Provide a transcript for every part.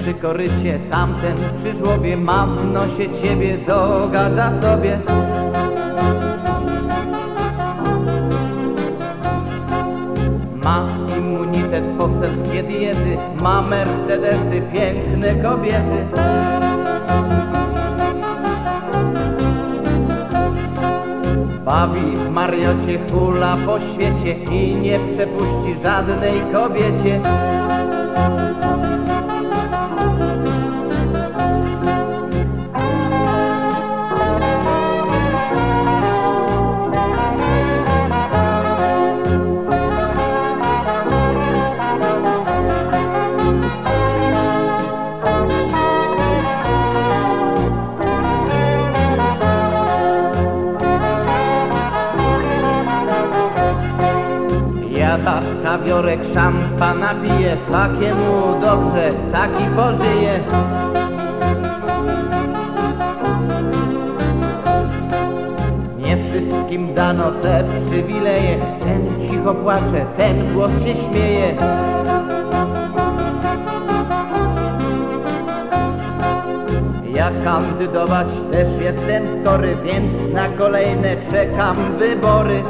przy korycie, tamten przy żłobie, mam w nosie ciebie, dogada sobie. Ma immunitet poselskie diety, ma mercedesy, piękne kobiety. Bawi w mariocie, hula po świecie i nie przepuści żadnej kobiecie. Jada kawiorek, szampana pije, takiemu dobrze, taki pożyje. Nie wszystkim dano te przywileje, ten cicho płacze, ten głos się śmieje. Ja kandydować też jestem skory, więc na kolejne czekam wybory.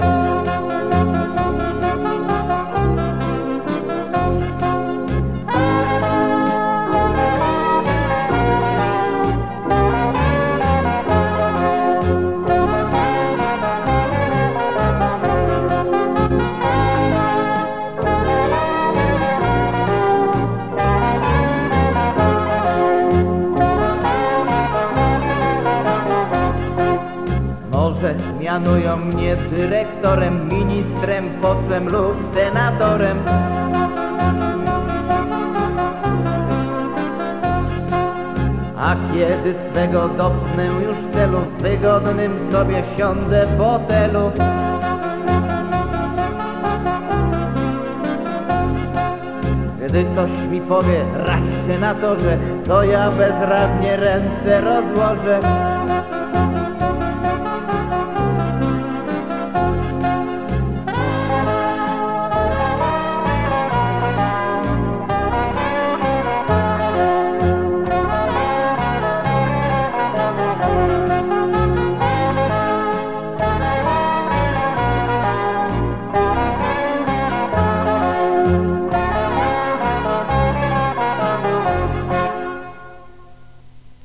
Mianują mnie dyrektorem, ministrem, posłem lub senatorem. A kiedy swego dopnę już celu, w wygodnym sobie siądę w fotelu. Gdy ktoś mi powie, radź senatorze, to ja bezradnie ręce rozłożę.